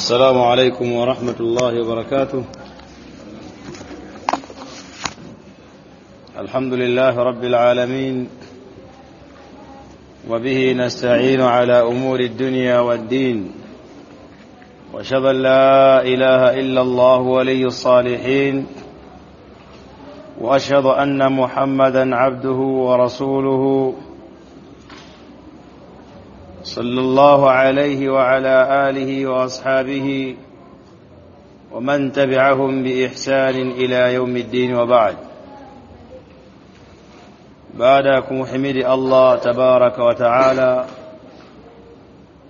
السلام عليكم ورحمة الله وبركاته. الحمد لله رب العالمين وبه نستعين على أمور الدنيا والدين وأشهد أن لا إله إلا الله ولي الصالحين وأشهد أن محمدا عبده ورسوله صلى الله عليه وعلى آله وأصحابه ومن تبعهم بإحسان إلى يوم الدين وبعد. بعدكم حمد الله تبارك وتعالى.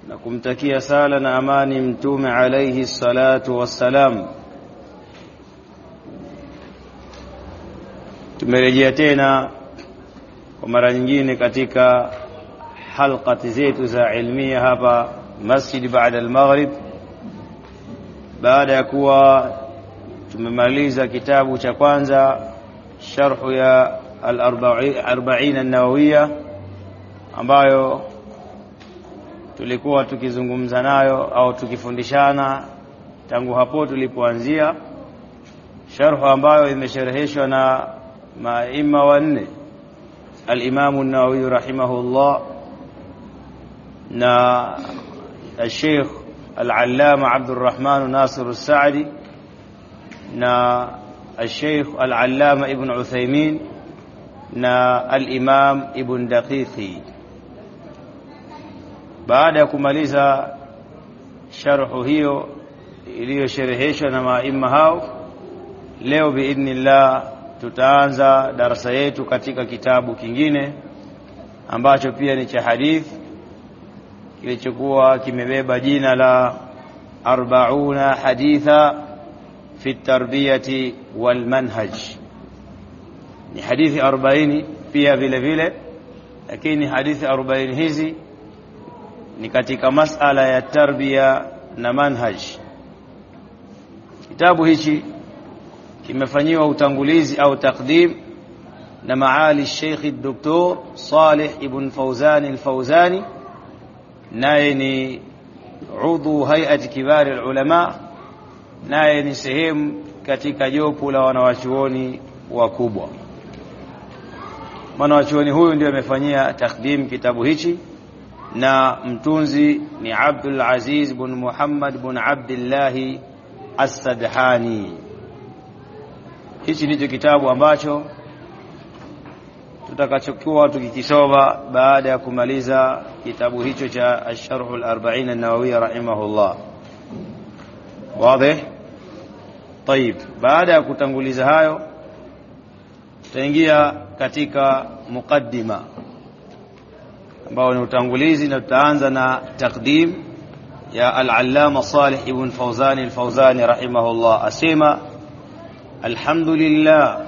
لكم تكي سالا أمان امتوم عليه الصلاة والسلام. تمرجيتنا ومرنجينك أتيكا halqati zetu za ilmia hapa masjid baada al-maghrib baada ya kuwa tumemaliza kitabu cha kwanza sharhu ya al-arba'in an-nawawiyya ambayo tulikuwa tukizungumza nayo au tukifundishana tangu hapo tulipoanzia sharhu ambayo imeshereheshwa na maima wanne al-Imam an-Nawawi rahimahullah na al-Sheikh al-Allama Abdurrahman Nasir al-Sa'di na al-Sheikh al-Allama Ibn Uthaymeen na al-Imam Ibn Daqiqi. Baada ya kumaliza sharhu hiyo iliyoshereheshwa na maima hao leo biidhnillah tutaanza darasa yetu katika kitabu kingine ambacho pia ni cha hadithi kilichokuwa kimebeba jina la arbauna haditha fi tarbiyati wal manhaj ni hadithi 40 pia vile vile lakini hadithi 40 hizi ni katika masala ya tarbia na manhaj kitabu hichi kimefanyiwa utangulizi au takdim na maali Sheikh Dr. Saleh ibn Fawzan al-Fawzani naye ni udhu hayati kibari ulama. Naye ni sehemu katika jopo la wanawachuoni wakubwa. Mwanawachuoni huyu ndio amefanyia takdim kitabu hichi. Na mtunzi ni Abdul Aziz bin Muhammad bin Abdullah Assadhani. Hichi ndicho kitabu ambacho tutakachokuwa tukikisoma baada ya kumaliza kitabu hicho cha Ash-Sharh al-Arba'in an-Nawawiyya rahimahullah. Wazi? Tayib, baada ya kutanguliza hayo tutaingia katika mukaddima ambao ni utangulizi na tutaanza na takdim ya al-allama Salih ibn Fawzan al-Fawzani rahimahullah asema alhamdulillah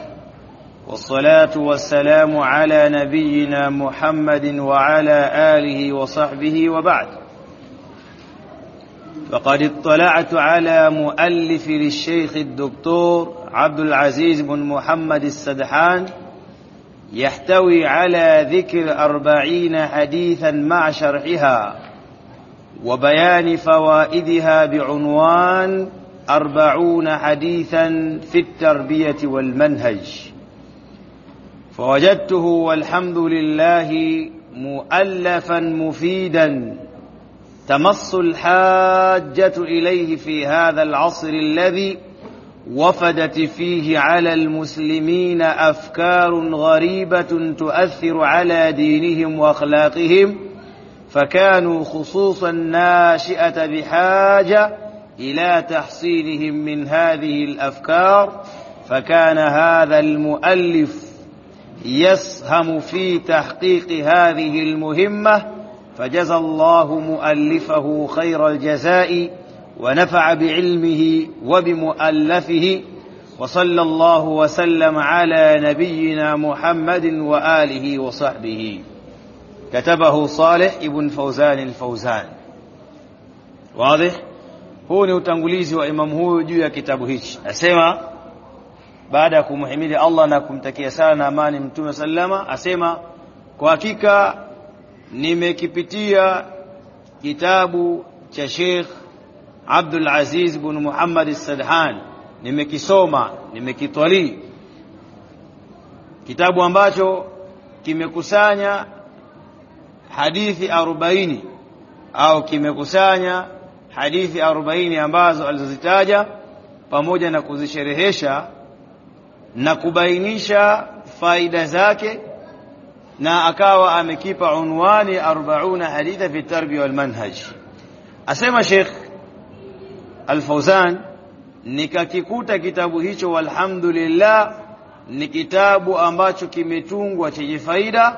والصلاة والسلام على نبينا محمد وعلى آله وصحبه وبعد. فقد اطلعت على مؤلف للشيخ الدكتور عبد العزيز بن محمد السدحان يحتوي على ذكر أربعين حديثا مع شرحها وبيان فوائدها بعنوان أربعون حديثا في التربية والمنهج. فوجدته والحمد لله مؤلفا مفيدا. تمص الحاجة إليه في هذا العصر الذي وفدت فيه على المسلمين أفكار غريبة تؤثر على دينهم وأخلاقهم فكانوا خصوصا ناشئة بحاجة إلى تحصيلهم من هذه الأفكار فكان هذا المؤلف يسهم في تحقيق هذه المهمة فجزى الله مؤلفه خير الجزاء ونفع بعلمه وبمؤلفه وصلى الله وسلم على نبينا محمد وآله وصحبه. كتبه صالح ابن فوزان الفوزان. واضح؟ huu ni utangulizi wa imamu huyu juu ya kitabu hichi. Asema baada ya kumhimidi Allah na kumtakia sala na amani mtume sallama asema kwa hakika nimekipitia kitabu cha Sheikh Abdul Aziz bin Muhammad As-Sadhan. Nimekisoma nimekitwali kitabu ambacho kimekusanya hadithi 40 au kimekusanya hadithi 40 ambazo alizozitaja pamoja na kuzisherehesha na kubainisha faida zake na akawa amekipa unwani 40 haditha fi tarbiya wal manhaj. Asema Sheikh Al-Fauzan nikakikuta kitabu hicho walhamdulillah ni kitabu ambacho kimetungwa chenye faida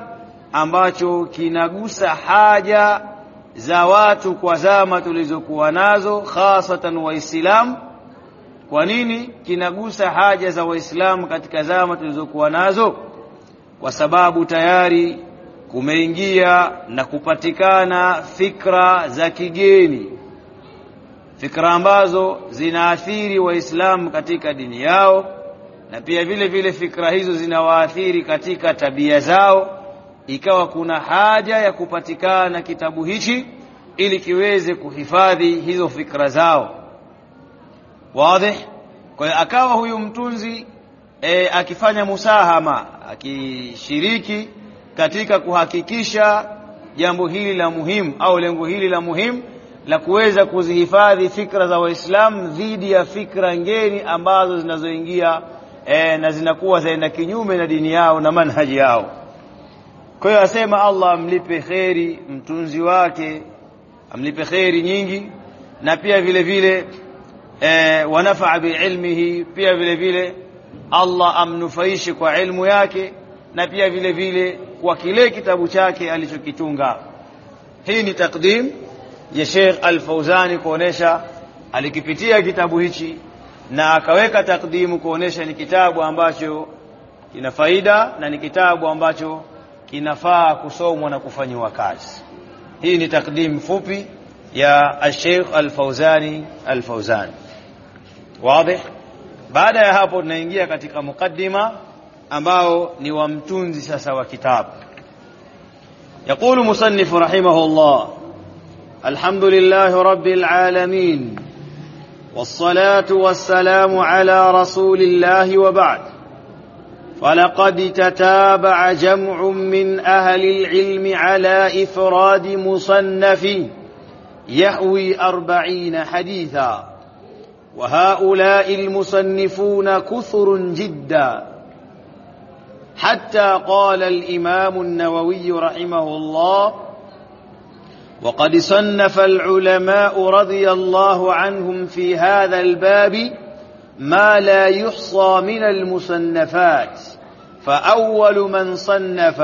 ambacho kinagusa haja za watu kwa zama tulizokuwa nazo hasatan waislamu kwa nini kinagusa haja za waislamu katika zama tulizokuwa nazo? Kwa sababu tayari kumeingia na kupatikana fikra za kigeni. Fikra ambazo zinaathiri waislamu katika dini yao na pia vile vile fikra hizo zinawaathiri katika tabia zao ikawa kuna haja ya kupatikana kitabu hichi ili kiweze kuhifadhi hizo fikra zao wazi? Kwa akawa huyu mtunzi e, akifanya musahama akishiriki katika kuhakikisha jambo hili la muhimu au lengo hili la muhimu la kuweza kuzihifadhi fikra za waislamu dhidi ya fikra ngeni ambazo zinazoingia e, na zinakuwa zaenda kinyume na dini yao na manhaji yao. Kwa hiyo asema Allah amlipe kheri mtunzi wake amlipe kheri nyingi na pia vile vile e, wanafaa biilmihi pia vile vile Allah amnufaishi kwa ilmu yake na pia vile vile kwa kile kitabu chake alichokitunga. Hii ni takdim ya Sheikh Al-Fauzani kuonesha alikipitia kitabu hichi na akaweka takdimu kuonesha ni kitabu ambacho kina faida na ni kitabu ambacho kinafaa kusomwa na kufanyiwa kazi. Hii ni takdim fupi ya Sheikh Al-Fauzani Al-Fauzani wazi baada ya hapo tunaingia katika mukaddima ambao ni wa mtunzi sasa wa kitabu يقول مصنف رحمه الله الحمد لله رب العالمين والصلاة والسلام على رسول الله وبعد فلقد تتابع جمع من أهل العلم على إفراد مصنف يحوي أربعين حديثا وهؤلاء المصنفون كثر جدا. حتى قال الإمام النووي رحمه الله وقد صنف العلماء رضي الله عنهم في هذا الباب ما لا يحصى من المصنفات. فأول من صنف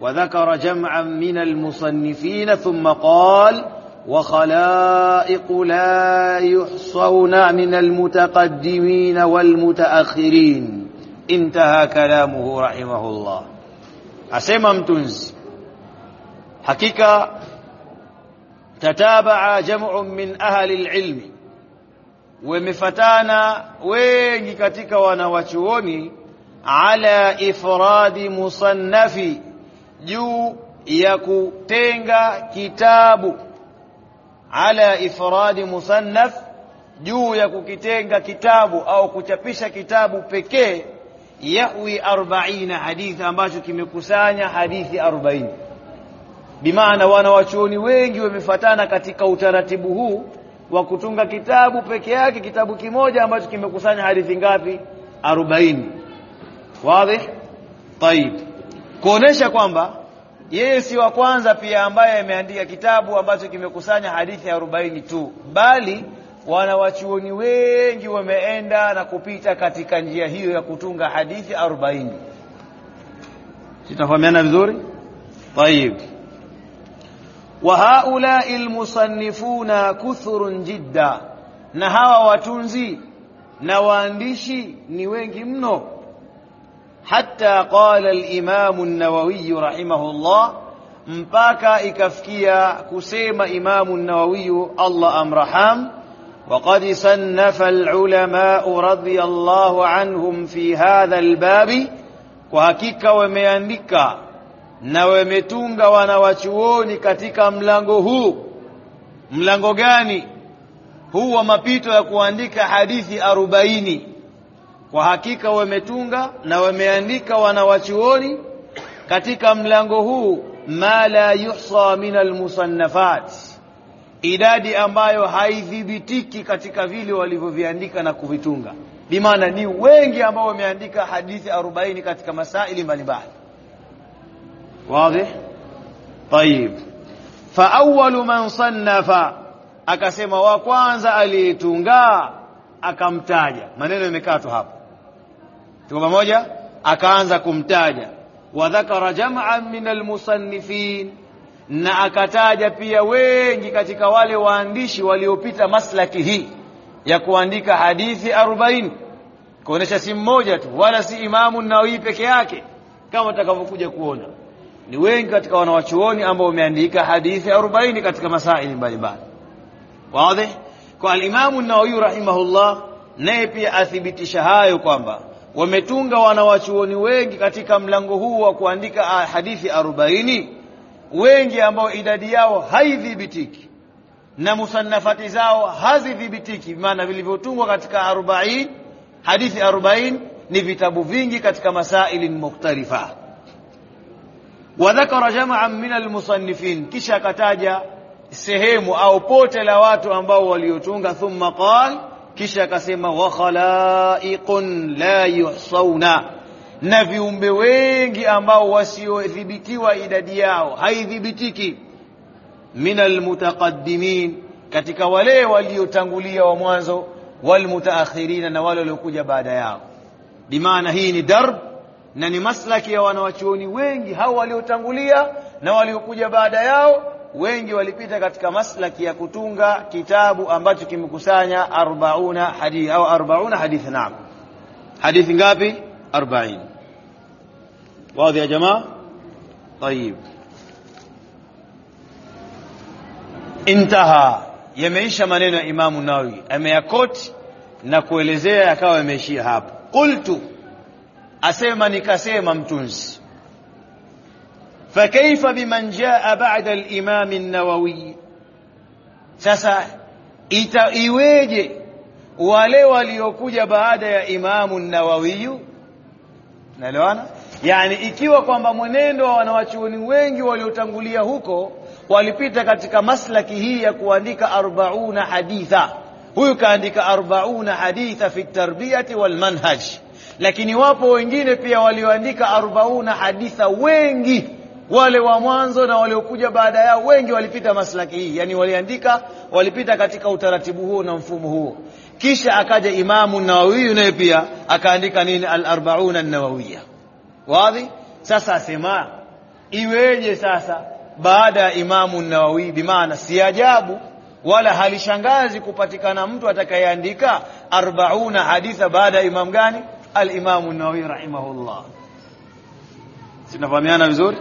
وذكر جمعا من المصنفين ثم قال وخلائق لا يحصون من المتقدمين والمتأخرين. انتهى كلامه رحمه الله. أسمى متنز حقيقة تتابع جمع من أهل العلم. ومفتانا wengi katika wanawachuoni ala ifradi musannafi juu ya kutenga kitabu ala ifradi musannaf juu ya kukitenga kitabu au kuchapisha kitabu pekee yahwi 40 hadithi ambacho kimekusanya hadithi 40 bimaana wanawachuoni wengi wamefatana katika utaratibu huu wa kutunga kitabu peke yake kitabu kimoja ambacho kimekusanya hadithi ngapi 40 wazi طيب kuonesha kwamba yeye si wa kwanza pia ambaye ameandika kitabu ambacho kimekusanya hadithi 40 tu bali wanawachuoni wengi wameenda na kupita katika njia hiyo ya kutunga hadithi 40 sitafahamiana vizuri طيب وهؤلاء المصنفون كثر جدا na hawa watunzi na waandishi ni wengi mno حتى قال الإمام النووي رحمه الله مباكا إكفكيا كسيم إمام النووي الله أم رحم وقد صنف العلماء رضي الله عنهم في هذا الباب وهكيك وميانيكا نوميتونغا ونواتشووني كتيكا ملانغوهو ملانغوغاني هو ما بيتو يكوانيكا حديث أربعيني. kwa hakika wametunga na wameandika wanawachuoni katika mlango huu ma la yuhsa min almusannafat, idadi ambayo haidhibitiki katika vile walivyoviandika na kuvitunga. Bimaana ni wengi ambao wameandika hadithi 40 katika masaili mbalimbali. Wazi? Tayib. Fa awwalu man sannafa, akasema wa kwanza aliitunga akamtaja. Maneno yamekatwa hapo tuko pamoja? Akaanza kumtaja. Wa dhakara jam'an min almusannifin. Na akataja pia wengi katika wale waandishi waliopita maslaki hii ya kuandika hadithi 40 kuonesha si mmoja tu wala si imamu Nawawi peke yake kama utakavyokuja kuona. Ni wengi katika wanawachuoni ambao wameandika hadithi 40 katika masaili mbalimbali. Wazi? Kwa alimamu Nawawi rahimahullah naye pia athibitisha hayo kwamba wametunga wanawachuoni wengi katika mlango huu wa kuandika hadithi 40 wengi ambao idadi yao haidhibitiki na musannafati zao hazidhibitiki maana vilivyotungwa katika 40 hadithi 40 ni vitabu vingi katika masaili mukhtalifa wadhakara jama'an min almusannifin kisha akataja sehemu au pote la watu ambao waliotunga thumma qal kisha akasema wa khalaiqun la yuhsauna na viumbe wengi ambao wasiodhibitiwa idadi yao haidhibitiki. Minal mutaqaddimin katika wale waliotangulia wa mwanzo walmutaakhirina na wale waliokuja baada yao. Bimaana hii ni darb na ni maslaki ya wanawachuoni wengi hao waliotangulia na waliokuja baada yao wengi walipita katika maslaki ya kutunga kitabu ambacho kimekusanya 40 hadithi au 40 hadithi naam hadithi ngapi 40 واضح يا جماعه طيب انتهى yameisha maneno ya Imamu Nawawi ameyakoti na kuelezea yakawa yameishia hapo qultu asema nikasema mtunzi فكيف بمن جاء بعد الإمام النووي sasa ita iweje wale waliokuja baada ya Imamu Nawawi naelewana yani ikiwa kwamba mwenendo wa wanawachuoni wengi waliotangulia huko walipita katika maslaki hii ya kuandika 40 haditha huyu kaandika 40 haditha fi tarbiyati wal manhaj lakini wapo wengine pia walioandika 40 haditha wengi wale wa mwanzo na waliokuja baada yao wengi walipita maslaki hii. Yani waliandika walipita katika utaratibu huo na mfumo huo. Kisha akaja imamu nawawi naye pia akaandika nini? Al-40 an-nawawiyya. Wazi? Sasa asema iweje sasa baada ya imamu nawawi? Bimaana si ajabu wala halishangazi kupatikana mtu atakayeandika 40 haditha baada ya imam gani? Al-imamu nawawi rahimahullah. Sinafahamiana vizuri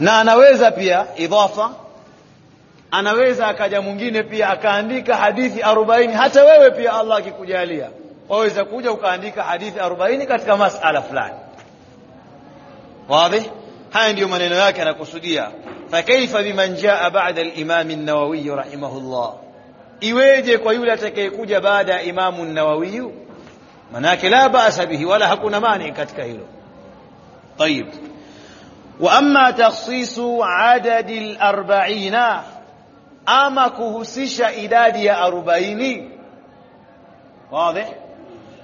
na anaweza pia idhafa. Anaweza akaja mwingine pia akaandika hadithi 40 hata wewe pia Allah akikujalia waweza kuja ukaandika hadithi 40 katika masala fulani. Wazi? Haya ndiyo maneno yake anakusudia. Fakaifa biman jaa ba'da al-imam an-nawawi rahimahullah. Iweje kwa yule atakayekuja baada ya imamu an-nawawi? Manake la ba'sa bihi wala hakuna mani katika hilo. Tayib واما تخصيص عدد الأربعين اما kuhusisha idadi ya 40 wazi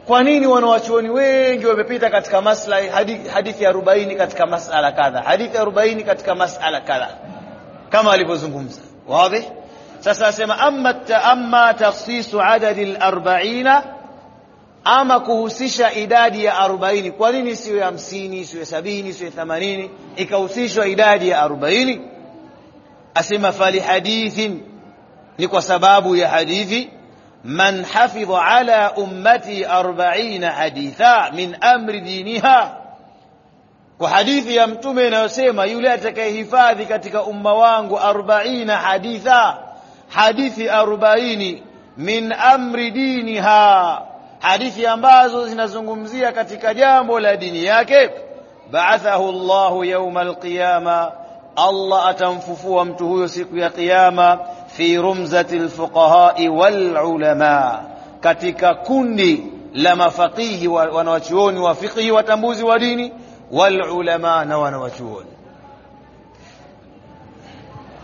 kwa nini wanawachuoni wengi wamepita katika maslahi hadithi ya 40 katika masala kadha hadithi ya 40 katika masala kadha kama alivyozungumza wazi sasa asema amma amma takhsisu adadi al-40 ama kuhusisha idadi ya 40 kwa nini siyo 50 siyo 70 siyo 80 ikahusishwa idadi ya 40 asema fali hadithin. Ni kwa sababu ya hadithi man hafidha ala ummati 40 haditha min amri diniha. Kwa hadithi ya mtume inayosema yule atakayehifadhi katika umma wangu 40 haditha hadithi 40 min amri diniha hadithi ambazo zinazungumzia katika jambo la dini yake ba'athahu Allahu yawma alqiyama Allah atamfufua mtu huyo siku ya kiyama fi rumzati alfuqahai walulama katika kundi la mafaqihi wanawachuoni wa fiqhi watambuzi wa dini walulama na wanawachuoni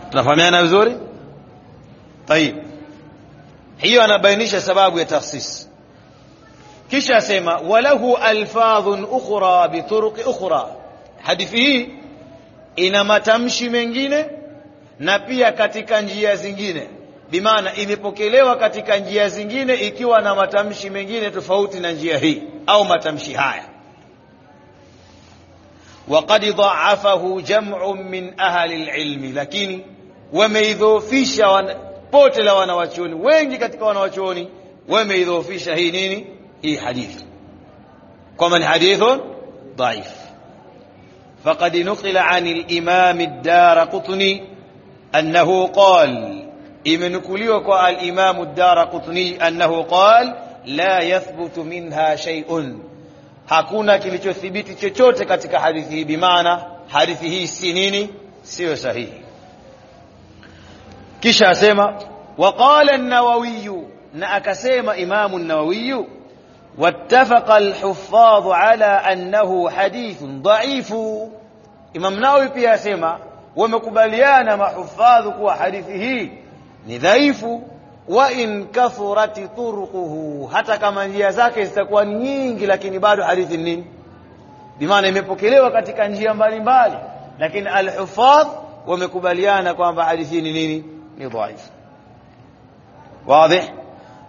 tunafahamiana vizuri tayib hiyo anabainisha sababu ya takhsis kisha asema walahu alfadhun ukhra bituruqi ukhra hadithi hii ina matamshi mengine na pia katika njia zingine bimaana imepokelewa katika njia zingine ikiwa na matamshi mengine tofauti na njia hii au matamshi haya وقد ضعفه جمع من أهل العلم lakini wameidhoofisha wana, pote la wanawachuoni wengi katika wanawachuoni wameidhoofisha hii nini اي حديث؟ كما الحديث ضعيف. فقد نقل عن الإمام الدار قطني أنه قال إمن كليوكو الإمام الدار قطني أنه قال لا يثبت منها شيء. هكونا كليشو ثبتي تشوتك تك حديثه بمعنى حديثه السنين سيو صحيح. كيش اسما وقال النووي ناكسما إمام النووي wattafaqa al-huffaz ala annahu hadithun dha'if Imam Nawawi pia asema wamekubaliana mahufadhu kuwa hadithi hii ni dhaifu wa in kathurati turquhu hata kama njia zake zitakuwa nyingi lakini bado hadithi nini bimaana imepokelewa katika njia mbalimbali lakini al-hufadh wamekubaliana kwamba hadithi ni nini ni dhaifu واضح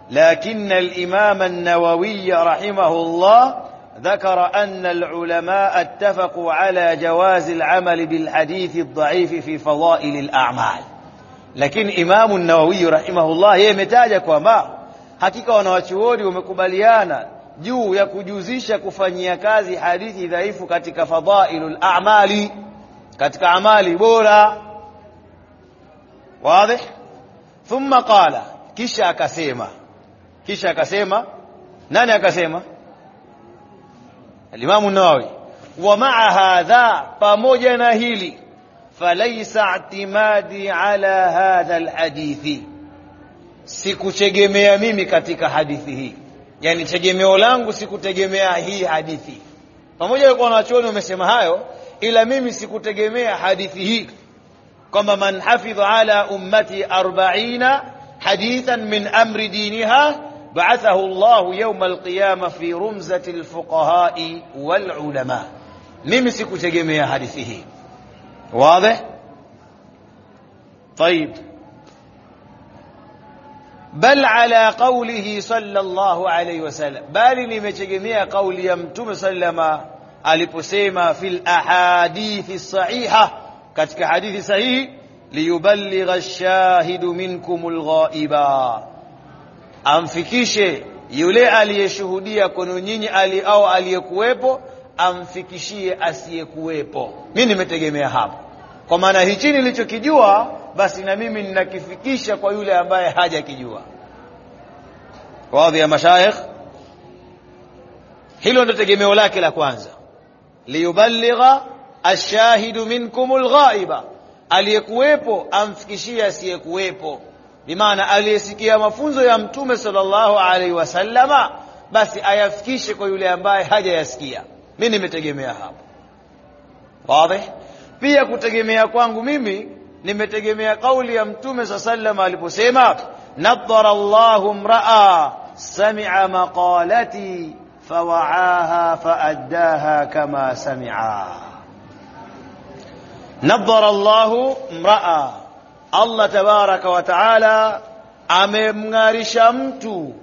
لكن الإمام النووي رحمه الله ذكر أن العلماء اتفقوا على جواز العمل بالحديث الضعيف في فضائل الأعمال. لكن إمام النووي رحمه الله هي متاجك وما حقيقة ونواتيوري ومكباليانا جو يكجوزيش كفانيا كازي حديث ضعيف كتك فضائل الأعمال كتك أعمال بولا واضح؟ ثم قال كشا كسيمه kisha akasema nani akasema? Alimamu nawawi wa maa hadha pamoja na hili. Falaisa i'timadi ala hadha alhadithi. Sikutegemea mimi katika hadithi hii. Yani tegemeo langu sikutegemea hii hadithi. Pamoja na kwa wanachuoni wamesema hayo ila mimi sikutegemea hadithi hii. Kwamba man hafidha ala ummati 40 hadithan min amri diniha بعثه الله يوم القيامة في رمزة الفقهاء والعلماء. ميمي سيكو حديثه. واضح؟ طيب. بل على قوله صلى الله عليه وسلم. بل لم تجمي قول يمتم سلم ألبسيما في الأحاديث الصحيحة. كتك حديث صحيح. ليبلغ الشاهد منكم الغائبا. Amfikishe yule aliyeshuhudia kwenu nyinyi ali au aliyekuwepo amfikishie asiyekuwepo. Mimi nimetegemea hapo. Kwa maana hichi nilichokijua basi na mimi ninakifikisha kwa yule ambaye hajakijua. Wadhi ya mashaikh, hilo ndio tegemeo lake la kwanza. Liyuballigha ashahidu minkum alghaiba aliyekuwepo amfikishie asiyekuwepo bimaana aliyesikia mafunzo ya mtume sallallahu alaihi wasallama basi ayafikishe kwa yule ambaye hajayasikia mimi nimetegemea hapo wazi pia kutegemea kwangu mimi nimetegemea kauli ya mtume sa sallam aliposema nadhara Allahu mraa sami'a maqalati fawa'aha faaddaha kama sami'a nadhara Allahu mraa Allah tabaraka wa taala amemngarisha mtu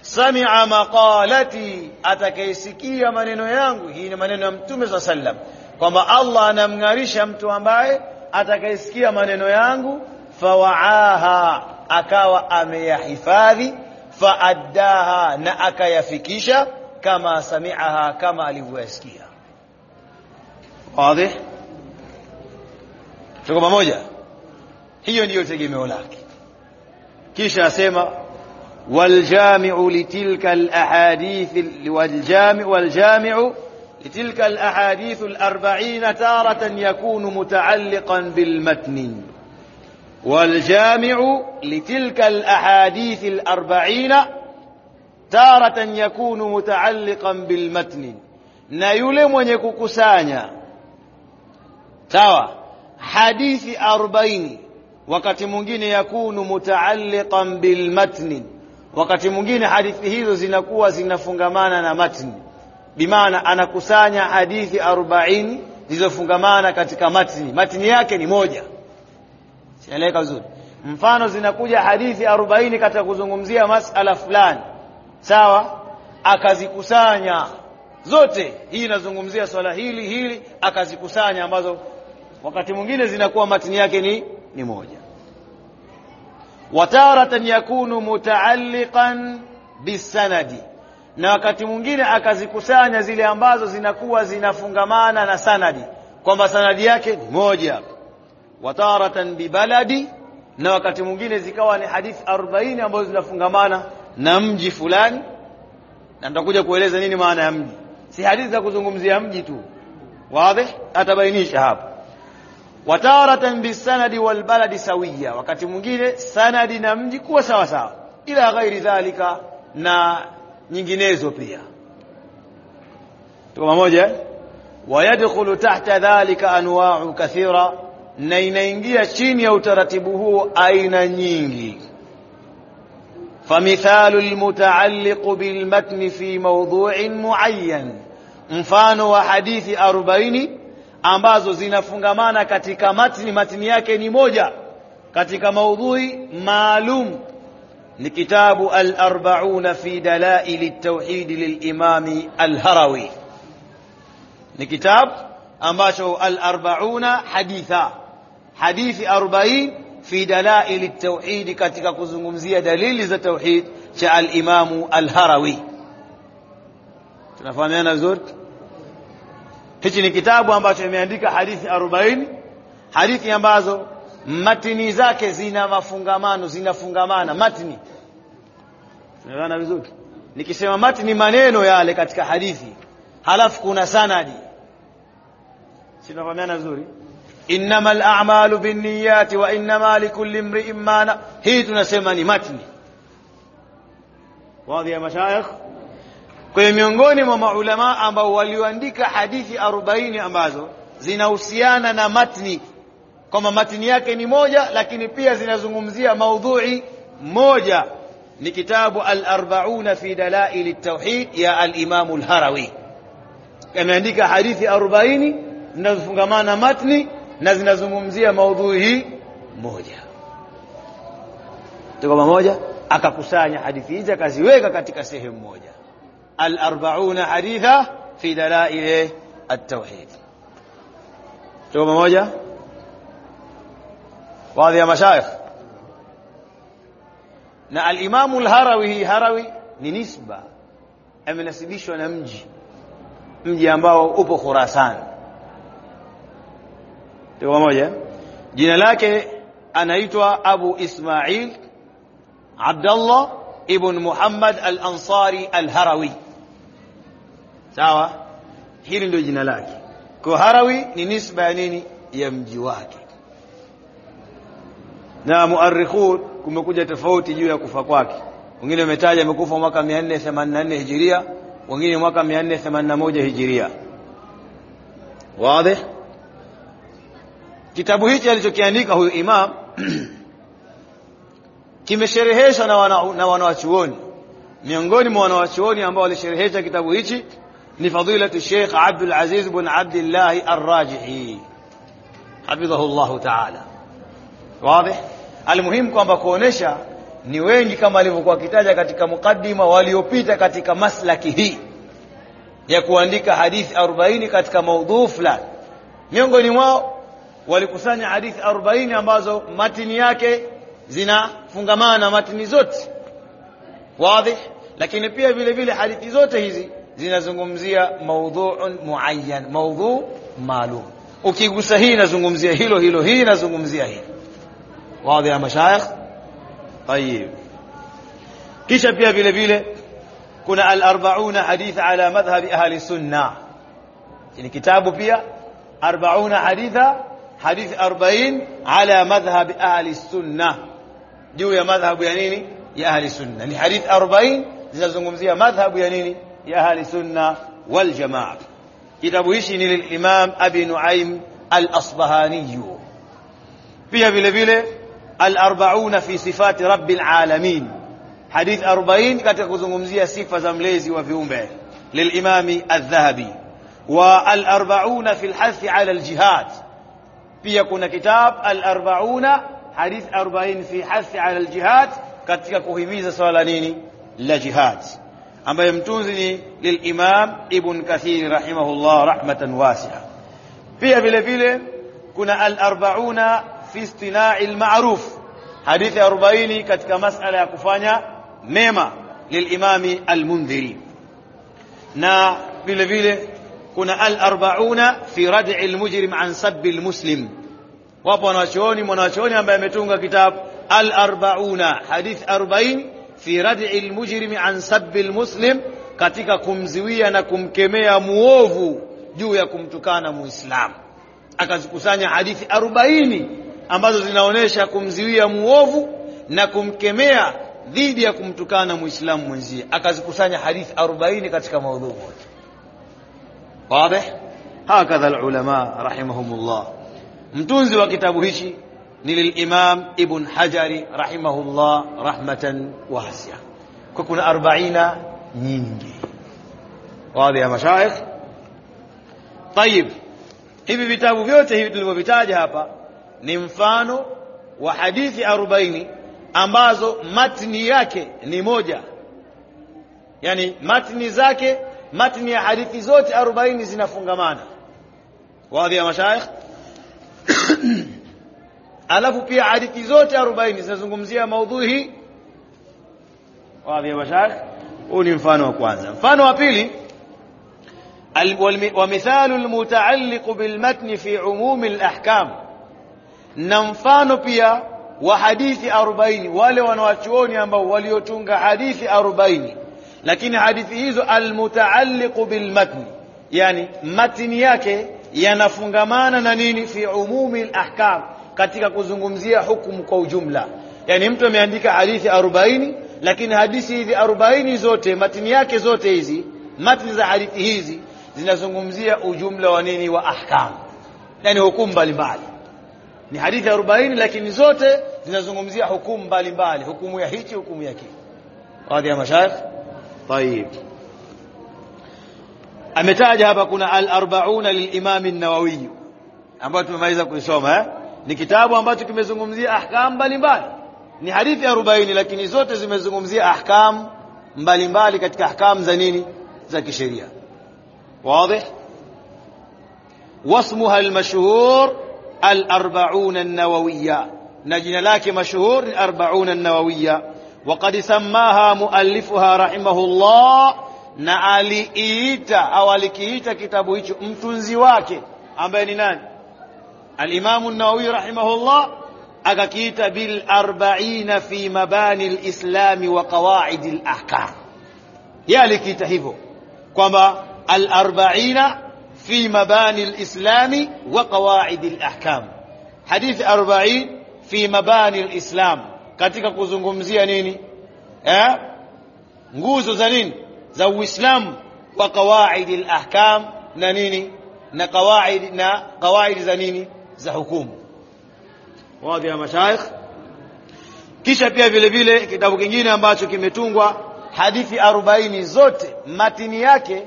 sami'a maqalati atakayesikia maneno yangu hii ni maneno ya mtume sa sallam kwamba Allah anamngarisha mtu ambaye atakayesikia maneno yangu fawaaha akawa ameyahifadhi faaddaha na akayafikisha kama samiaha kama alivyoyasikia wazi tuko pamoja hiyo ndiyo tegemeo lake. Kisha asema والجامع لتلك الأحاديث والجامع والجامع لتلك الأحاديث الأربعين تارة يكون متعلقا بالمتن والجامع لتلك الأحاديث الأربعين تارة يكون متعلقا بالمتن na yule mwenye kukusanya sawa hadithi 40 wakati mwingine yakunu mutaalliqan bilmatni wakati mwingine hadithi hizo zinakuwa zinafungamana na matni. Bimaana anakusanya hadithi 40 zilizofungamana katika matni. Matni yake ni moja. Sieleka vizuri mfano zinakuja hadithi 40 katika kuzungumzia masala fulani. Sawa? Akazikusanya zote. Hii inazungumzia swala hili hili. Akazikusanya ambazo wakati mwingine zinakuwa matini yake ni ni moja wataratan yakunu mutaalliqan bisanadi. Na wakati mwingine akazikusanya zile ambazo zinakuwa zinafungamana na sanadi kwamba sanadi yake ni moja. Wataratan bibaladi na wakati mwingine zikawa ni hadithi 40 ambazo zinafungamana na mji fulani. Na nitakuja kueleza nini maana ya mji. Si hadithi za kuzungumzia mji tu. Wazi atabainisha hapa wataratan bisanadi walbaladi sawiya wakati mwingine sanadi na mji kuwa sawa sawa ila ghairi dhalika na nyinginezo pia tuko pamoja wayadkhulu tahta dhalika anwa'u kathira na inaingia chini ya utaratibu huo aina nyingi فمثال المتعلق بالمتن في موضوع معين mfano wa hadithi 40 ambazo zinafungamana katika matni matni yake ni moja katika maudhui maalum ni kitabu al-arba'un fi dalail at-tauhid lil-imam al-harawi ni kitabu ambacho al-arba'un haditha hadithi 40 fi dalail at-tauhid katika kuzungumzia dalili za tauhid cha al-imam al-harawi tunafahamiana vizuri hichi ni kitabu ambacho imeandika hadithi 40 hadithi ambazo matini zake zina mafungamano zinafungamana matni tunaelewana vizuri? Nikisema matni maneno yale katika hadithi halafu kuna sanadi. Sinafahamiana vizuri? Innamal a'malu binniyati wa innama likulli imri'in ma hii tunasema ni matni wadhi ya mashayikh kwa hiyo miongoni mwa maulama ambao walioandika hadithi 40 ambazo zinahusiana na matni kwamba matni yake ni moja lakini pia zinazungumzia maudhui moja ni kitabu al-arba'una fi dalail at-tauhid ya al-imam al-harawi. Ameandika hadithi 40 zinazofungamana na matni na zinazungumzia maudhui hii moja. Tuko pamoja? Akakusanya hadithi hizi akaziweka katika sehemu moja الأربعون حديثا في دلائل التوحيد. شوف موجة. واضح يا مشايخ. نا الإمام الهروي هروي لنسبة أم نسبيش ونمجي مجي أمباو أبو خراسان. شوف موجة. جينا لك أنا يتوى أبو إسماعيل عبد الله ابن محمد الأنصاري الهروي. Sawa? Hili ndio jina lake. Kwa Harawi ni nisba ya nini? Ya mji wake. Na muarrikhun kumekuja tofauti juu ya kufa kwake. Wengine wametaja amekufa mwaka 484 hijiria wengine mwaka 481 hijiria. Wazi? Kitabu hichi alichokiandika huyu imam kimeshereheshwa na na wanawachuoni. Miongoni mwa wanawachuoni ambao walisherehesha kitabu hichi ni الشيخ عبد العزيز بن عبد الله الراجحي حفظه الله تعالى ta'ala المهم kwamba kuonesha ni wengi kama alivyokuwa kitaja katika mukaddima waliopita katika maslaki hii ya kuandika hadithi 40 katika maudhu fulani. Miongoni mwao walikusanya hadithi 40 ambazo matini yake zinafungamana na matini zote. Wazi? Lakini pia vile vile hadithi zote hizi zinazungumzia maudhu'un muayyan maudhu maalum ukigusa hii inazungumzia hilo hilo hii inazungumzia hili واضح يا مشايخ طيب kisha pia vile vile kuna al-40 hadith ala madhhab ahli sunna ni kitabu pia 40 haditha hadithi 40 ala madhhab ahli sunna juu ya madhhabu ya nini ya ahli sunna ni hadithi 40 zinazungumzia madhhabu ya nini يا أهل السنة والجماعة. كتاب إشني للإمام أبي نعيم الأصبهاني. فيها بلا بلا الأربعون في صفات رب العالمين. حديث أربعين كتاب زمزية صفة زمليزي وفي للإمام الذهبي. والأربعون في الحث على الجهاد. في يكون كتاب الأربعون حديث أربعين في حث على الجهاد. كتك كهميز سوالانيني لجهاد لجهاد. Ambaye mtunzi ni lilimam ibn kathir rahimahullah rahmatan wasi'a pia vile vile kuna al-40 fi istina'i al-ma'ruf hadithi 40 katika masala ya kufanya mema lilimami al-mundhiri na vile vile kuna al-40 fi rad'i al-mujrim an sabbi al-muslim wapo wanachuoni mwanachuoni ambaye ametunga kitabu al-40 hadith 40 fi rad'i lmujrimi an sabbi lmuslim katika kumziwia na kumkemea muovu juu ya kumtukana Muislamu. Akazikusanya hadithi 40 ambazo zinaonesha kumziwia muovu na kumkemea dhidi ya kumtukana Muislamu mwenzie. Akazikusanya hadithi 40 katika maudhu moja. Wazi? Hakadha alulama rahimahumullah. Mtunzi wa kitabu hichi ni lilimam Ibn Hajari rahimahullah rahmatan wasia. Kwa kuna arbaina nyingi wadhi ya mashaikh. Tayib, hivi vitabu vyote hivi tulivyovitaja hapa ni mfano wa hadithi arobaini ambazo matni yake ni moja, yani matni zake, matni ya hadithi zote arobaini zinafungamana. Wadhi ya mashaikh alafu pia hadithi zote 40 zinazungumzia maudhui hii wazi ya mashaikh huu ni mfano wa kwanza mfano wa pili ومثال المتعلق بالمتن في عموم الأحكام mfano pia wa hadithi 40 wale wanawachuoni ambao waliotunga hadithi 40 lakini hadithi hizo almutaalliqu bilmatni yani matni yake yanafungamana na nini fi umumi alahkam katika kuzungumzia hukumu kwa ujumla yani mtu ameandika hadithi 40 lakini hadithi hizi 40 zote matni yake zote hizi matni za hadithi hizi zinazungumzia ujumla wa nini wa ahkam yani hukumu mbalimbali ni hadithi 40 lakini zote zinazungumzia hukumu mbalimbali hukumu ya hichi hukumu ya kile baadhi ya mashayikh طيب ametaja hapa kuna al-40 lilimam an-nawawi ambayo tumemaliza kuisoma eh Ni kitabu ambacho kimezungumzia ahkam mbalimbali ni hadithi 40 lakini zote zimezungumzia ahkam mbalimbali katika ahkam za nini za kisheria واضح واسمها المشهور الأربعون النووية نجن لك مشهور الأربعون النووية وقد سماها مؤلفها رحمه الله na aliita au alikiita kitabu hicho mtunzi wake ambaye ni nani al-Imam an-Nawawi rahimahullah akakiita bil 40 fi mabani al-islam wa qawaid al-ahkam yeye alikiita hivyo kwamba al-40 fi mabani al-islam wa qawaid al-ahkam hadithi 40 fi mabani al-islam katika kuzungumzia nini eh nguzo za nini za Uislamu wa qawaid al-ahkam na nini na qawaid na qawaid za nini za hukumu. Wadhi ya mashaikh. Kisha pia vile vile kitabu kingine ambacho kimetungwa hadithi 40 zote matini yake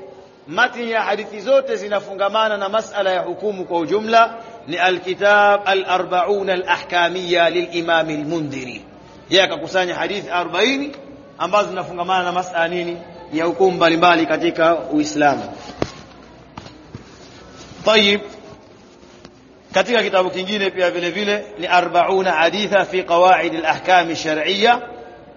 matini ya hadithi zote zinafungamana na masala ya hukumu kwa ujumla ni alkitab al-40 al-ahkamiyya lil-imam al-mundhiri yeye akakusanya hadithi 40 ambazo zinafungamana na masala nini? Ya hukumu mbalimbali katika Uislamu. Tayib katika kitabu kingine pia vile vile ni 40 haditha fi qawaid al-ahkam shar'iyya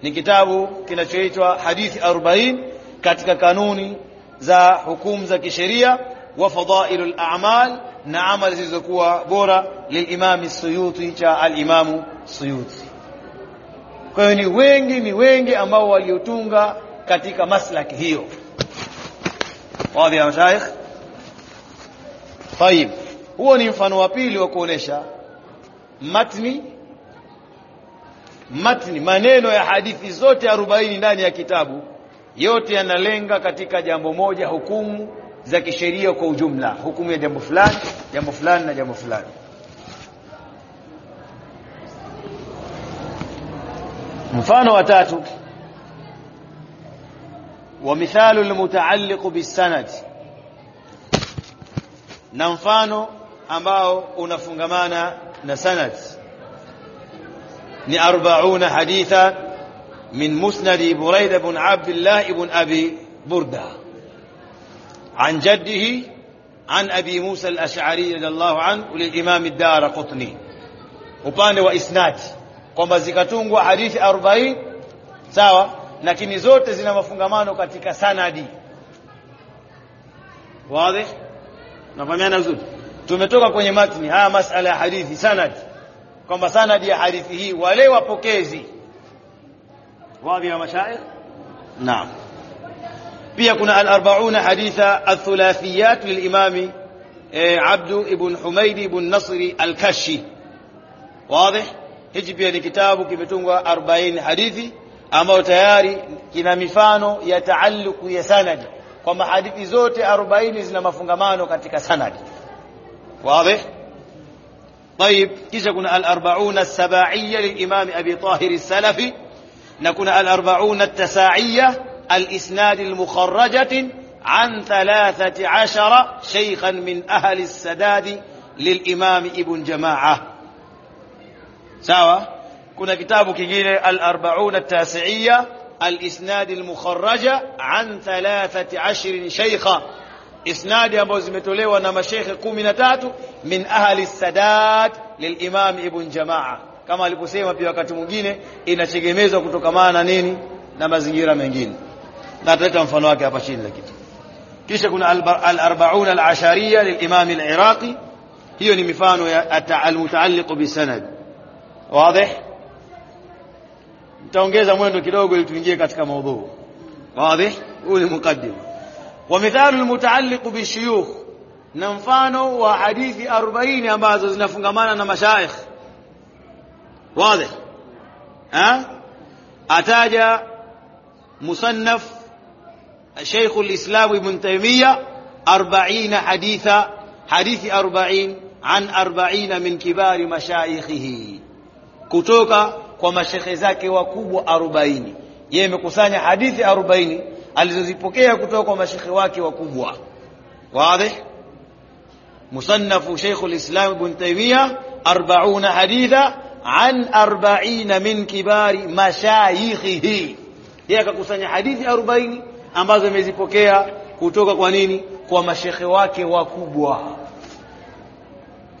ni kitabu kinachoitwa hadithi 40 katika kanuni za hukumu za kisheria wa fadailul a'mal na amali zilizokuwa bora lilimami Suyuti cha alimamu Suyuti. Kwa hiyo ni wengi ni wengi ambao waliotunga katika maslaki hiyo. Wadhi ya mashaikh. Tayib huo ni mfano wa pili wa kuonesha matni matni maneno ya hadithi zote 40 ndani ya kitabu. Yote yanalenga katika jambo moja hukumu za kisheria kwa ujumla. Hukumu ya jambo fulani jambo fulani na jambo fulani. Mfano wa tatu wa mithalu almutaalliq bisanad na mfano ambao unafungamana na sanad ni 40 haditha min musnad Buraida ibn Abdullah ibn Abi Burda عن جده عن أبي موسى الأشعري رضي الله عنه للإمام الدار قطني upande wa isnad kwamba zikatungwa hadithi 40 sawa lakini zote zina mafungamano katika sanadi wazi nafahamiana vizuri tumetoka kwenye matni haya masala ya hadithi sanad. Kwamba sanadi ya hadithi hii wale wapokezi. Wadhi ya mashaikh naam. Pia kuna al-40 haditha athulathiyat lilimam lil-imam Abd ibn humaydi ibn Nasri al-Kashi wazi hichi pia ni kitabu kimetungwa 40 hadithi ambayo tayari kina mifano ya taalluku ya sanad. Kwamba hadithi zote 40 zina mafungamano katika sanad واضح؟ طيب كيف يكون الأربعون السباعية للإمام أبي طاهر السلفي؟ نكون الأربعون التساعية الإسناد المخرجة عن ثلاثة عشر شيخا من أهل السداد للإمام ابن جماعة. سوا كنا كتاب كجين الأربعون التاسعية الإسناد المخرجة عن ثلاثة عشر شيخا. isnadi ambazo zimetolewa na mashekhe kumi na tatu min ahli sadat lilimam ibn jamaa. Kama aliposema pia wakati mwingine inategemezwa kutokamana na nini na mazingira mengine. Na ataleta mfano wake hapa chini lakini kisha kuna al-arba'un al-ashariya lilimam al-iraqi. Hiyo ni mifano ya al-mutaalliq bisanad wazi nitaongeza mwendo kidogo ili tuingie katika maudhu wazi huu ni mukaddima wa mithalu al-mutaalliq bishuyukh na mfano wa hadithi 40 ambazo zinafungamana na mashaikh wazi ha ataja مصنف شيخ الإسلام ابن تيمية أربعين حديثا حديث أربعين عن أربعين من كبار مشايخه kutoka kwa mashekhe zake wakubwa 40 yeye amekusanya hadithi 40 Alizozipokea kutoka kwa mashekhe wake wakubwa wazi musannaf shaykh al-islam ibn taymiyyah 40 haditha an 40 min kibari mashayikhihi yeye akakusanya hadithi 40 ambazo amezipokea kutoka kwa nini kwa mashekhe wake wakubwa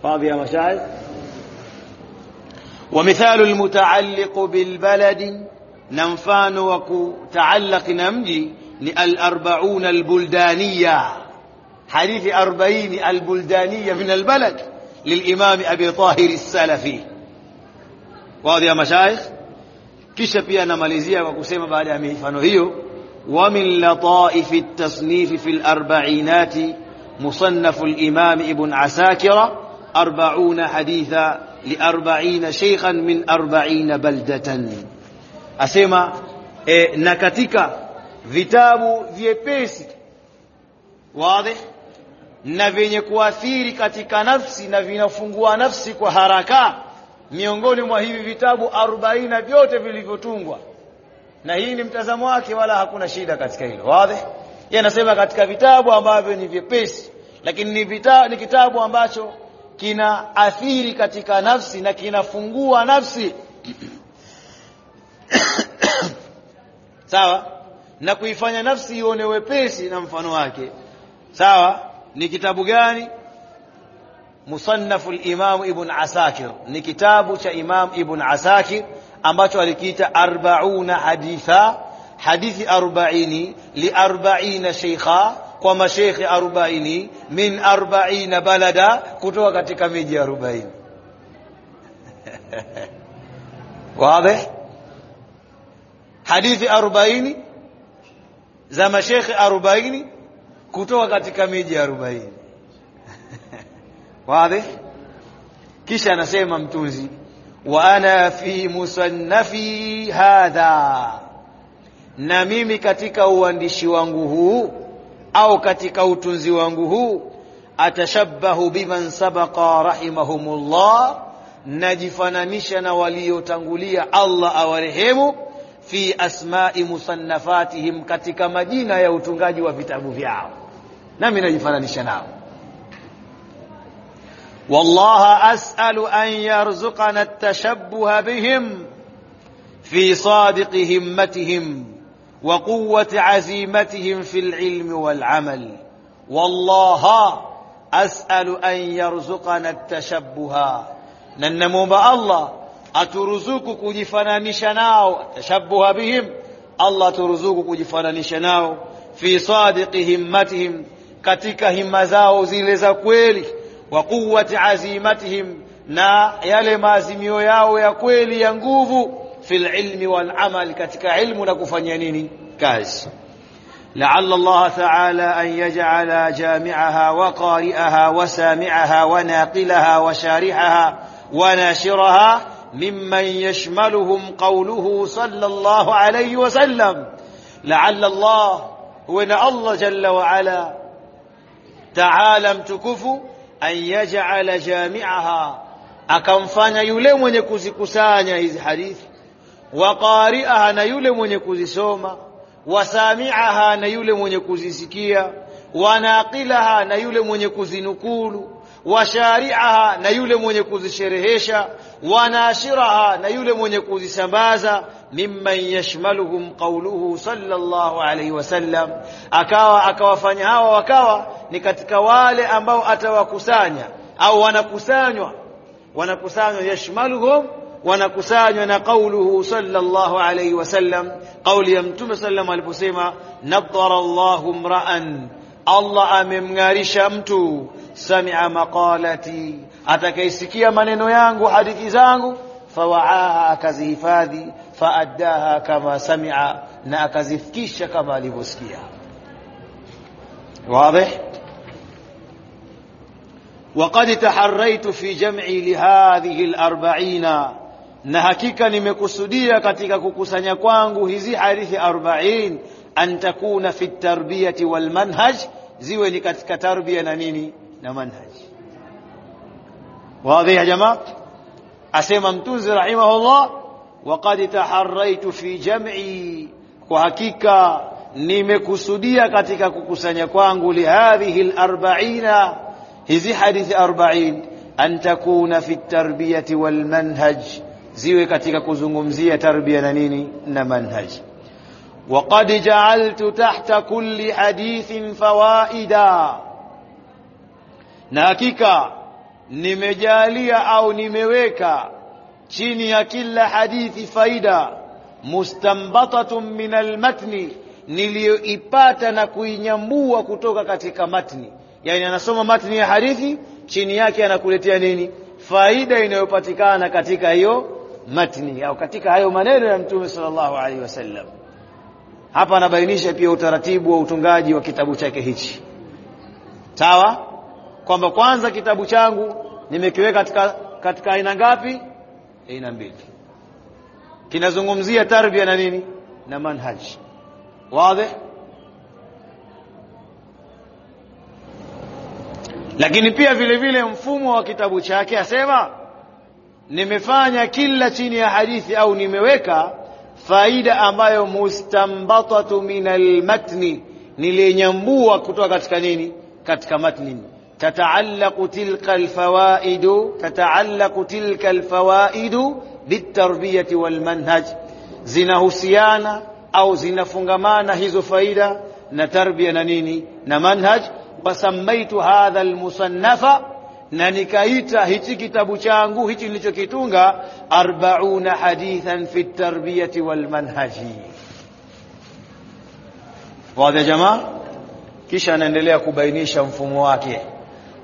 baadhi ya mashaikh ومثال المتعلق بالبلد نمفان وكتعلق نمجي للأربعون البلدانية. حديث أربعين البلدانية من البلد للإمام أبي طاهر السلفي. واضح يا مشايخ؟ كيش أنا ماليزيا وكسيما بعد أمي فانوهيو ومن لطائف التصنيف في الأربعينات مصنف الإمام ابن عساكرة أربعون حديثا لأربعين شيخا من أربعين بلدة. أسيما إيه، نكتك vitabu vyepesi wazi? Na vyenye kuathiri katika nafsi na vinafungua nafsi kwa haraka. Miongoni mwa hivi vitabu 40 vyote vilivyotungwa. Na hii ni mtazamo wake wala hakuna shida katika hilo. Wazi? Yeye anasema katika vitabu ambavyo ni vyepesi. Lakini ni, vita, ni kitabu ambacho kina athiri katika nafsi na kinafungua nafsi. Sawa na kuifanya nafsi ione wepesi na mfano wake. Sawa? Ni kitabu gani? Musannafu al-Imam Ibn Asakir. Ni kitabu cha Imam Ibn Asakir ambacho alikiita 40 haditha. Hadithi 40 li 40 sheikha kwa masheikhi 40 min 40 balada kutoka katika miji 40 wazi? Hadithi 40 za mashekhe 40 kutoka katika miji 40 wazi? Kisha anasema mtunzi wa ana fi musannafi hadha. Na mimi katika uandishi wangu huu au katika utunzi wangu huu atashabahu biman sabaqa rahimahumullah najifananisha na waliotangulia Allah awarehemu fi asma'i musannafatihim katika majina ya utungaji wa vitabu vyao nami najifananisha nao والله أسأل أن يرزقنا التشبه بهم في صادق همتهم وقوة عزيمتهم في العلم والعمل والله أسأل أن يرزقنا التشبه ننموم الله أترزق كجفنانش ناو التشبه بهم الله ترزق كجفنانش ناو في صادق همتهم katika himma zao zile za kweli wa quwwati azimatihim na yale maazimio yao ya kweli ya nguvu fil ilmi wal amal katika ilmu na kufanya nini kazi لعل الله تعالى أن يجعل جامعها وقارئها وسامعها وناقلها وشارحها وناشرها ممن يشملهم قوله صلى الله عليه وسلم لعل الله وان الله جل وعلا تعالم امتكفوا أن يجعل جامعها. اكم فانا يولي من يكوزي كساني هذا وقارئها نيول من يكوزي سوما وسامعها نيول من يكوزي سكيا وناقلها نيول من يكوزي نقولوا وشارعها نيول من يكوز شرهيشا وناشرها نيول من يكوز سمازا ممن يشملهم قوله صلى الله عليه وسلم. أكاوا أكاوا فانيها وكاوا نكتكوالي أمو أتوا كسانيا. أو ونكسانيا. ونكسانيا يشملهم ونكسانيا نقوله صلى الله عليه وسلم. قول يمتم صلى الله عليه وسلم نظر الله امرأ. الله أمم غارشمتو sami'a maqalati atakayesikia maneno yangu hadithi zangu fawaaha akazihifadhi faaddaha kama sami'a na akazifikisha kama alivyosikia واضح وقد تحريت في جمعي لهذه الأربعين na hakika nimekusudia katika kukusanya kwangu hizi hadithi 40 an takuna fi tarbiyati wal manhaj ziwe ni katika tarbia na nini نمنهج واضح يا جماعة؟ أسيما انتوز رحمه الله وقد تحريت في جمعي. وحكيكا نمكسودية كتك كسانيا كوانغو لهذه الأربعين. هذه حديث أربعين. أن تكون في التربية والمنهج. زيوي كتك كزنغمزية تربية نيني نمنهج وقد جعلت تحت كل حديث فوائدا na hakika nimejalia au nimeweka chini ya kila hadithi faida mustambatatun min almatni niliyoipata na kuinyambua kutoka katika matni. Yani anasoma matni ya hadithi chini yake anakuletea nini? Faida inayopatikana katika hiyo matni au katika hayo maneno ya mtume sallallahu alaihi wasallam. Hapa anabainisha pia utaratibu wa utungaji wa kitabu chake hichi. Sawa kwamba kwanza kitabu changu nimekiweka katika katika aina ngapi? Aina mbili. Kinazungumzia tarbia na nini? Na manhaj. Wazi? Lakini pia vile vile mfumo wa kitabu chake asema nimefanya kila chini ya hadithi au nimeweka faida ambayo mustambatatu min almatni nilinyambua kutoka katika nini? Katika matni تتعلق تلك الفوائد تتعلق تلك الفوائد بالتربية والمنهج. زنا هسيانا أو زنا فنغمانا هزو فايدة نتربية نانيني نمنهج. وسميت هذا المصنف ننكايتا هتي كتابو شانغو هتي نيشو أربعون حديثا في التربية والمنهج. وهذا جماعة؟ kisha anaendelea kubainisha mfumo wake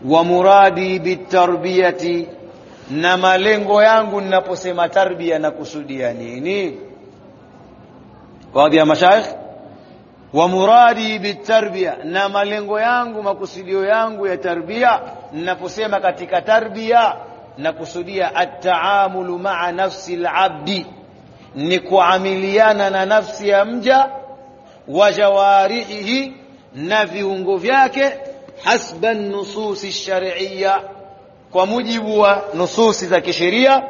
wa muradi bitarbiyati na malengo yangu ninaposema tarbia nakusudia nini? Baadhi ya mashaikh wa muradi bitarbia, na malengo yangu makusudio yangu ya tarbia ninaposema katika tarbia nakusudia ataamulu maa nafsi labdi ni kuamiliana na nafsi ya mja wa jawarihi, na viungo vyake hasba nususi shar'iyya kwa mujibu wa nususi za kisheria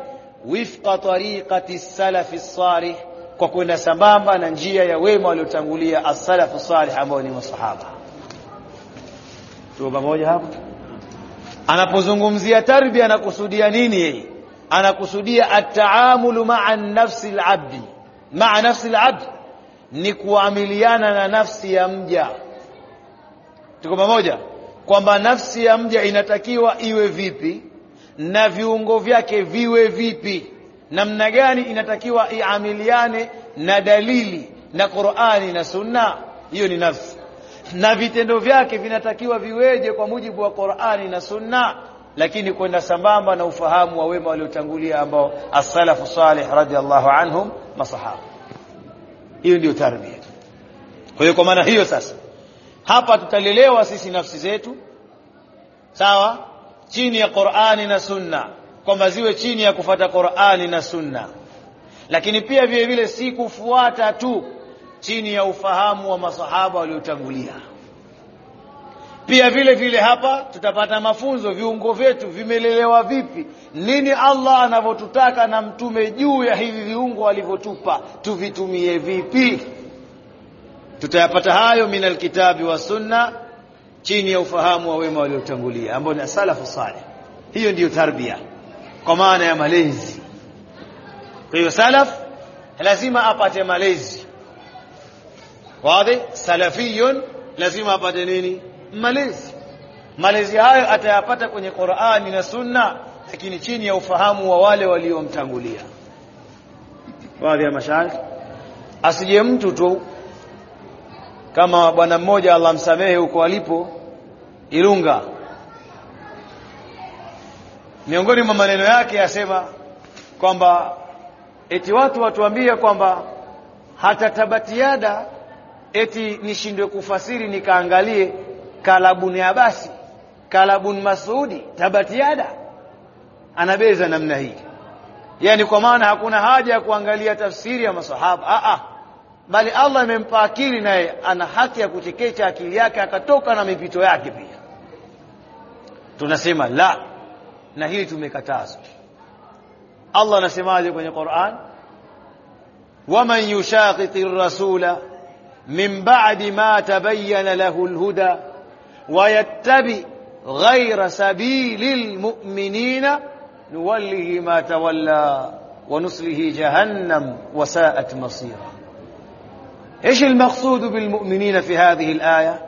wifqa tariqati salafi salih kwa kwenda sambamba na njia ya wema waliotangulia as-salafu salih ambao ni masahaba. Tuko pamoja hapo? Anapozungumzia tarbia anakusudia nini yeye? Anakusudia at-taamulu ma'a nafsi al-abdi ma'a nafsi al-abdi ni kuamiliana na nafsi ya mja. Tuko pamoja kwamba nafsi ya mja inatakiwa iwe vipi na viungo vyake viwe vipi. Namna gani inatakiwa iamiliane na dalili na Qur'ani na Sunna. Hiyo ni nafsi. Na vitendo vyake vinatakiwa viweje kwa mujibu wa Qur'ani na Sunna. Lakini kwenda sambamba na ufahamu wa wema waliotangulia ambao as-salafu salih radhiallahu anhum masahaba. Hiyo ndio tarbia kwa hiyo kwa maana hiyo sasa hapa tutalelewa sisi nafsi zetu sawa? Chini ya Qur'ani na Sunna kwamba ziwe chini ya kufata Qur'ani na Sunna. Lakini pia vile vile si kufuata tu chini ya ufahamu wa masahaba waliotangulia. Pia vile vile hapa tutapata mafunzo viungo vyetu vimelelewa vipi? Nini Allah anavyotutaka na mtume juu ya hivi viungo alivyotupa tuvitumie vipi tutayapata hayo min alkitabi wa sunna chini ya ufahamu wa wema waliotangulia ambao ni salafu saleh hiyo ndiyo tarbia kwa maana ya malezi. Kwa hiyo salaf lazima apate malezi. Wazi? Salafiyun lazima apate nini? Malezi. Malezi hayo atayapata kwenye Qur'ani na Sunna lakini chini ya ufahamu wa wale waliomtangulia. Wazi ya mashaikh asije mtu tu kama bwana mmoja Allah msamehe huko alipo Ilunga. Miongoni mwa maneno yake yasema kwamba eti watu watuambie kwamba hata tabatiada eti nishindwe kufasiri nikaangalie kalabuni abasi kalabun masudi tabatiada. Anabeza namna hii. Yani kwa maana hakuna haja ya kuangalia tafsiri ya masahaba a a bali Allah amempa akili naye ana haki ya kuchekecha akili yake akatoka na mipito yake pia tunasema la na hili tumekatazwa Allah anasemaje kwenye Qur'an waman yushaqiqi rasula min ba'di ma tabayyana lahu alhuda ويتبع غير سبيل المؤمنين نوله ما تولى ونصله جهنم وساءت مصيرا إيش المقصود بالمؤمنين في هذه الآية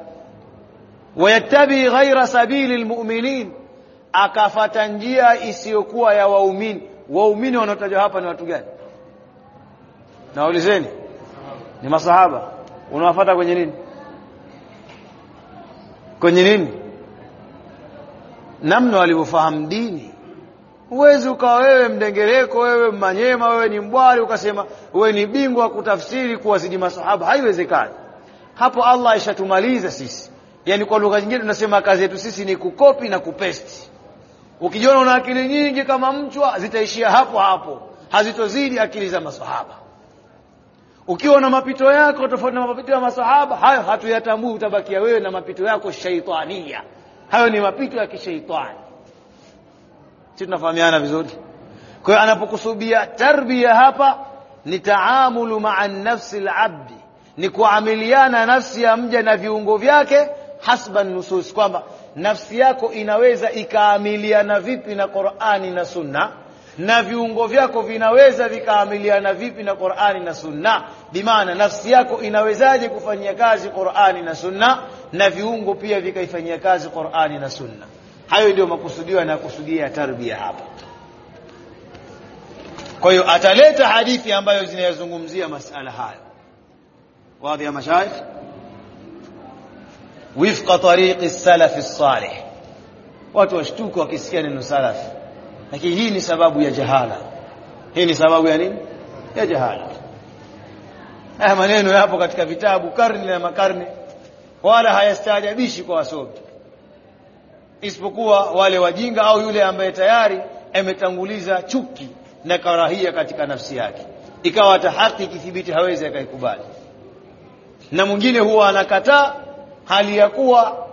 ويتبع غير سبيل المؤمنين akafata njia isiyokuwa ya waumini waumini wanaotajwa hapa ni watu gani naulizeni ni masahaba unawafuata kwenye nini kwenye nini namna walivyofahamu dini huwezi ukawa wewe mdengereko wewe manyema wewe ni mbwari ukasema wewe ni bingwa kutafsiri kutafsiri kuwazidi masahaba haiwezekani. Hapo Allah aishatumaliza sisi. Yani kwa lugha nyingine tunasema kazi yetu sisi ni kukopi na kupesti. Ukijiona una akili nyingi kama mchwa zitaishia hapo hapo. Hazitozidi akili za masahaba ukiwa na mapito yako tofauti na mapito ya masahaba hayo hatuyatambui utabakia wewe na mapito yako shaitania. Hayo ni mapito ya kishaitani si tunafahamiana vizuri. Kwa hiyo anapokusudia tarbia hapa ni taamulu maa nafsi labdi ni kuamiliana nafsi ya mja na viungo vyake hasba nusus. Kwamba nafsi yako inaweza ikaamiliana vipi na Qur'ani na Sunna? Na viungo vyako vinaweza vikaamiliana vipi na Qur'ani na Sunna? Bimaana nafsi yako inawezaje kufanyia kazi Qur'ani na Sunna? Na viungo pia vikaifanyia kazi Qur'ani na Sunna Hayo ndio makusudio yanayokusudia ya tarbia hapa. Kwa hiyo ataleta hadithi ambayo zinayozungumzia masala hayo. Wadhi ya mashaikh wifqa tariqi salafi salih. Watu washtuku wakisikia neno salaf, lakini hii ni sababu ya jahala. Hii ni sababu ya nini? Ya jahala. Haya maneno yapo katika vitabu karne na makarne, wala hayastaajabishi kwa wasomi isipokuwa wale wajinga au yule ambaye tayari ametanguliza chuki na karahia katika nafsi yake. Ikawa hata haki ikithibiti hawezi akaikubali. Na mwingine huwa anakataa hali ya kuwa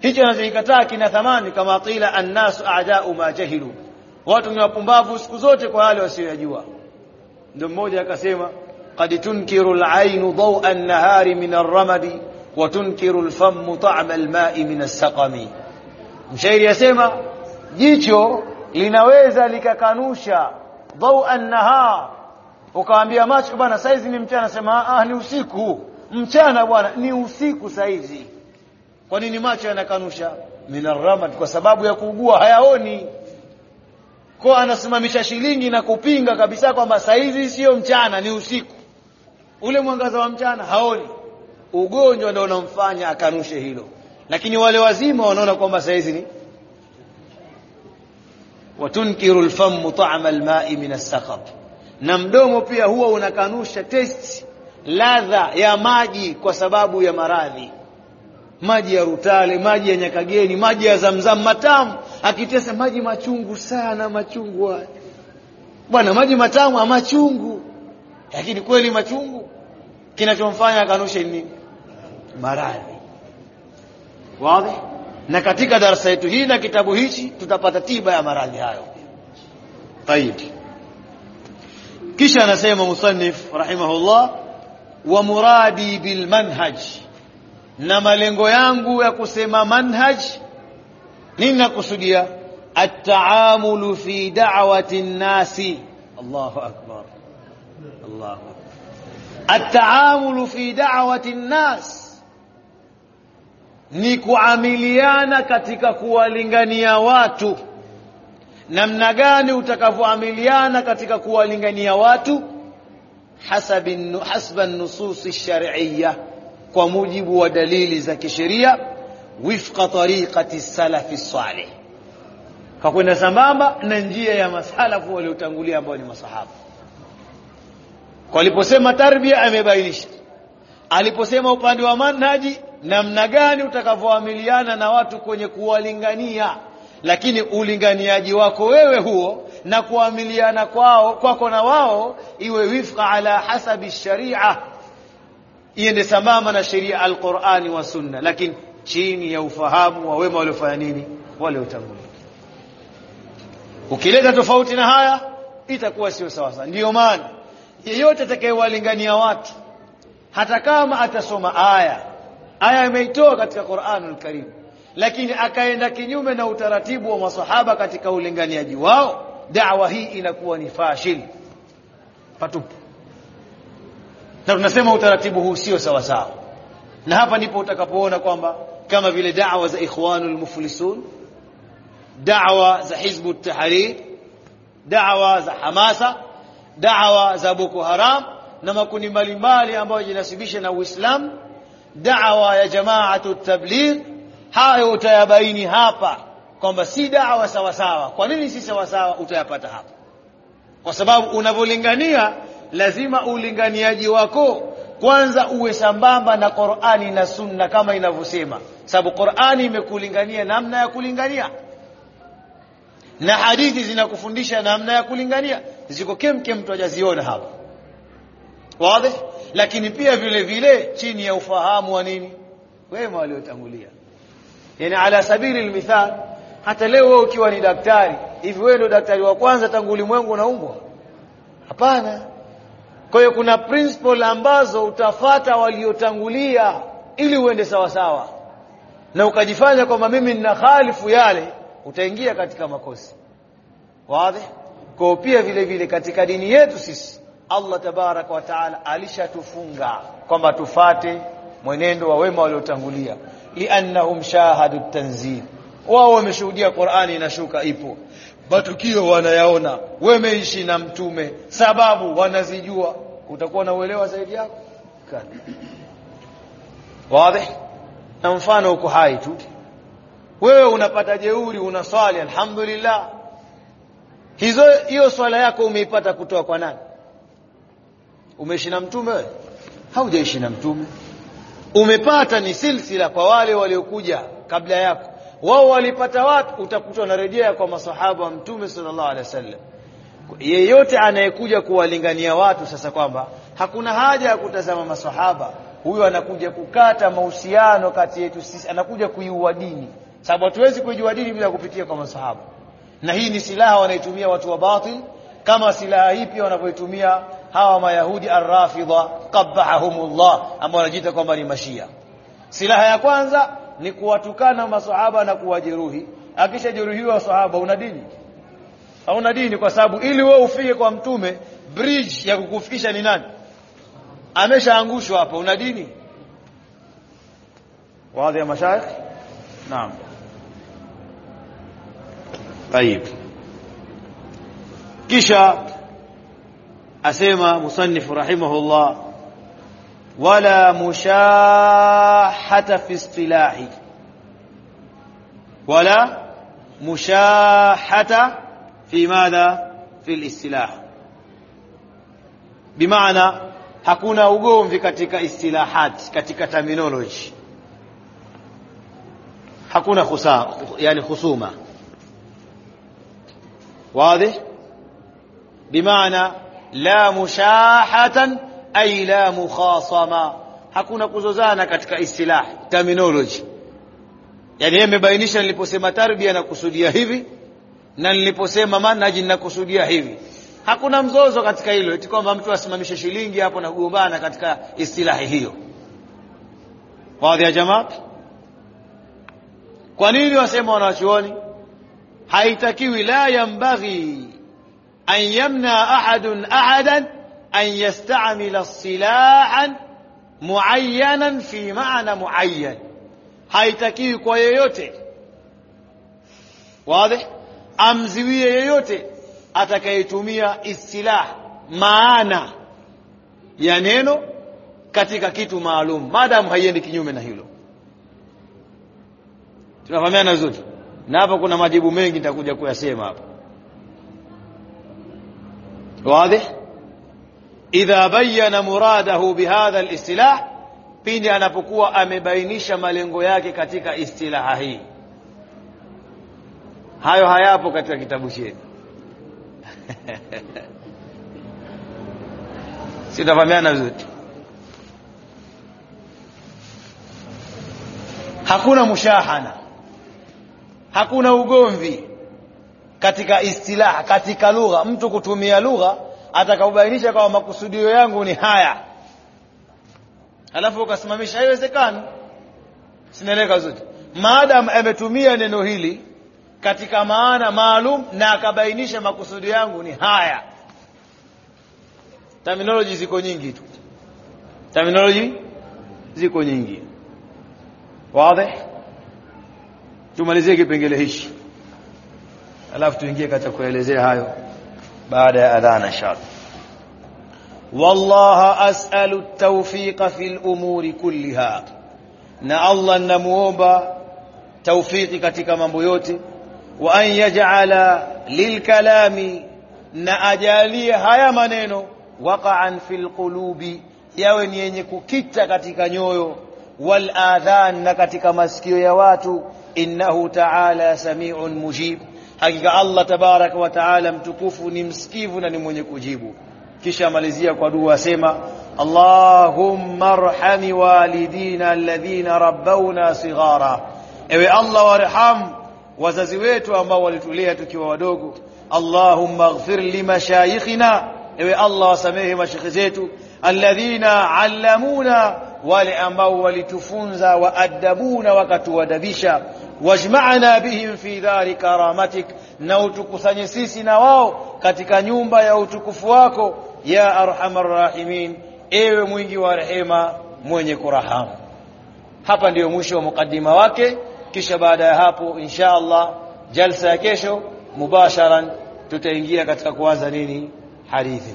hicho anachokikataa kina thamani kama qila annasu a'da'u ma jahilu. Watu ni wapumbavu siku zote kwa wale wasiyojua ndio mmoja akasema qad tunkiru al-aynu daw'a an-nahari min ar-ramadi wa tunkiru al-fammu ta'ma al-ma'i min as-saqami mshairi asema jicho linaweza likakanusha dhau an-nahar ukaambia macho bwana saizi ni mchana. Sema ah ni usiku. Mchana bwana ni usiku saizi. Kwa nini macho yanakanusha? Minarramad kwa sababu ya kuugua hayaoni. Kwa anasimamisha shilingi na kupinga kabisa kwamba saizi sio mchana ni usiku. Ule mwangaza wa mchana haoni. Ugonjwa ndio unamfanya akanushe hilo lakini wale wazima wanaona kwamba saizi ni watunkiru alfamu ta'ama alma'i min as-saqab na mdomo pia huwa unakanusha taste ladha ya maji kwa sababu ya maradhi. Maji ya rutale maji ya nyakageni maji ya zamzam matamu. Akitesa maji machungu sana machungu haya bwana maji matamu ama machungu lakini kweli machungu kinachomfanya akanusha nini maradhi wazi na katika darasa yetu hii na kitabu hichi tutapata tiba ya maradhi hayo tayib kisha anasema musannif rahimahullah wa muradi bil manhaj na malengo yangu ya kusema manhaj nini nakusudia at-taamulu fi da'wati an-nasi Allahu akbar Allahu at-taamulu fi da'wati an-nas ni kuamiliana katika kuwalingania watu. Namna gani utakavyoamiliana katika kuwalingania watu? Hasba an-nusus ash-shar'iyyah kwa mujibu wa dalili za kisheria wifqa tariqati salafi salih kwa kwenda sambamba na njia ya masalafu waliotangulia ambao ni masahaba. Kwa aliposema tarbia amebainisha. Aliposema upande wa manhaji namna gani utakavyoamiliana na watu kwenye kuwalingania. Lakini ulinganiaji wako wewe huo na kuamiliana kwao kwako na wao iwe wifqa ala hasabi sharia. Iende sambamba na sheria alqurani wa sunna. Lakini chini ya ufahamu wa wema waliofanya nini? Waliotangulia. Ukileta tofauti na haya itakuwa sio sawa sawa ndio maana yeyote atakayewalingania watu hata kama atasoma aya aya imeitoa katika Qur'anul Karim. Lakini akaenda kinyume na utaratibu wa masahaba katika ulinganiaji wao da'wa hii inakuwa ni fashil. Patupu. Na tunasema utaratibu huu sio sawa sawa. Na hapa ndipo utakapoona kwamba kama vile da'wa za ikhwanul muflisun da'wa za hizbu tahrir da'wa za hamasa da'wa za boko haram na makundi mbalimbali ambayo jinasibisha na uislamu da'wa ya jamaatu tabligh hayo utayabaini hapa kwamba si da'wa sawa sawa. Kwa nini si sawa sawa utayapata hapa? Kwa sababu unavyolingania lazima ulinganiaji wako kwanza uwe sambamba na Qur'ani na Sunna kama inavyosema. Sababu Qur'ani imekulingania namna ya kulingania. Na hadithi zinakufundisha namna ya kulingania. Ziko kemke mtu hajaziona hapa. Wazi lakini pia vile vile chini ya ufahamu wa nini? Wema waliotangulia. Yani ala sabili almithal hata leo wewe ukiwa ni daktari hivi wewe ndio daktari wa kwanza tangu ulimwengu unaumbwa? Hapana. Kwa hiyo kuna principle ambazo utafata waliotangulia ili uende sawa sawa na ukajifanya kwamba mimi nina khalifu yale utaingia katika makosi. Wazi? Kwa pia vile vile katika dini yetu sisi Allah tabaraka wa taala alishatufunga kwamba tufate mwenendo wa wema waliotangulia. Liannahum shahadu tanzil. Wao wameshuhudia Qur'ani inashuka ipo. Matukio wanayaona. Wameishi na mtume. Sababu wanazijua. Utakuwa na uelewa zaidi yako wazi. Na mfano uko hai tu. Wewe unapata jeuri unaswali alhamdulillah. Hizo hiyo swala yako umeipata kutoa kwa nani umeishi na mtume? Wewe haujaishi na mtume. Umepata ni silsila kwa wale waliokuja kabla yako. Wao walipata watu utakuta wanarejea kwa masahaba wa mtume sallallahu alaihi wasallam. Yeyote anayekuja kuwalingania watu sasa kwamba hakuna haja ya kutazama masahaba huyo anakuja kukata mahusiano kati yetu sisi anakuja kuiua dini. Sababu hatuwezi kuijua dini bila kupitia kwa masahaba. Na hii ni silaha wanaitumia watu wa batil kama silaha hii pia wanavyoitumia hawa mayahudi arrafidha qabbahumullah ambao wanajiita kwamba ni mashia silaha ya kwanza ni kuwatukana masahaba na kuwajeruhi akishajeruhiwa sahaba una dini hauna dini kwa sababu ili wewe ufike kwa mtume bridge ya kukufikisha ni nani ameshaangushwa hapa una dini waadhi ya mashaikh naam طيب kisha asema musannif rahimahullah wala mushahata fi istilahi wala mushahata fi madha fi alistilah bimaana hakuna ugomvi katika istilahat katika terminology hakuna khusa yani khusuma واضح بمعنى la mushahatan ay la mukhasama, hakuna kuzozana katika istilah terminology. Yani yeye amebainisha, niliposema tarbia nakusudia hivi na niliposema manaji na kusudia hivi. Hakuna mzozo katika hilo, eti kwamba mtu asimamishe shilingi hapo na kugombana katika istilahi hiyo. Baadhi ya jamaa, kwa nini wasema wanawachuoni haitakiwi, la yambaghi an yamna ahadun ahadan an yastamila silahan muayyanan fi maana muayyan haitakiwi kwa yeyote wazi amziwie yeyote atakayetumia istilah maana ya neno katika kitu maalum maadamu haiendi kinyume na hilo tunafahamiana vizuri na hapo kuna majibu mengi nitakuja kuyasema hapa wazi idha bayyana muradahu bihadha alistilah pindi anapokuwa amebainisha malengo yake katika istilaha hii. Hayo hayapo katika kitabu chetu. Sitafahamiana vizuri? Hakuna mushahana. Hakuna ugomvi katika istilaha katika lugha. Mtu kutumia lugha atakaubainisha kwamba makusudio yangu ni haya. Alafu ukasimamisha haiwezekani. Sinaeleka zote maadam ametumia neno hili katika maana maalum na akabainisha makusudio yangu ni haya. Terminology ziko nyingi tu. Terminology ziko nyingi. Wazi? Tumalizie kipengele hichi alafu tuingie katika kuelezea hayo baada ya adhana inshallah والله أسأل التوفيق في الأمور كلها na Allah namuomba tawfiki katika mambo yote wa an yaj'ala lilkalami na ajalie haya maneno waqa'an fil qulubi yawe ni yenye kukita katika nyoyo wal adhan na katika masikio ya watu innahu ta'ala sami'un mujib hakika Allah tabaraka wa ta'ala mtukufu ni msikivu na ni mwenye kujibu kisha malizia kwa dua asema Allahumma arhami walidina alladhina rabbawna sighara ewe Allah warham wazazi wetu ambao walitulea tukiwa wadogo Allahumma ighfir limashayikhina ewe Allah wasamehe mashekhe zetu alladhina allamuna wale ambao walitufunza waadabuna wakatuadabisha. Wajma'na bihim fi dhari karamatik na utukusanye sisi na wao katika nyumba ya utukufu wako ya arhamar rahimin ewe mwingi wa rehema mwenye kurahamu hapa ndiyo mwisho wa mukaddima wake. Kisha baada ya hapo insha Allah jalsa ya kesho mubasharan tutaingia katika kuanza nini? Hadithi